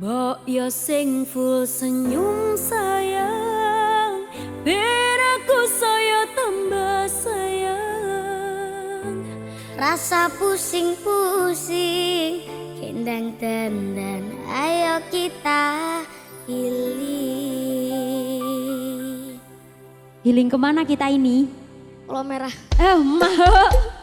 Mbok yo sing full senyum sayang Ben saya tambah sayang Rasa pusing-pusing Kendang dandan Ayo kita healing Healing ke mana kita ini? Pulau merah Eh, mah.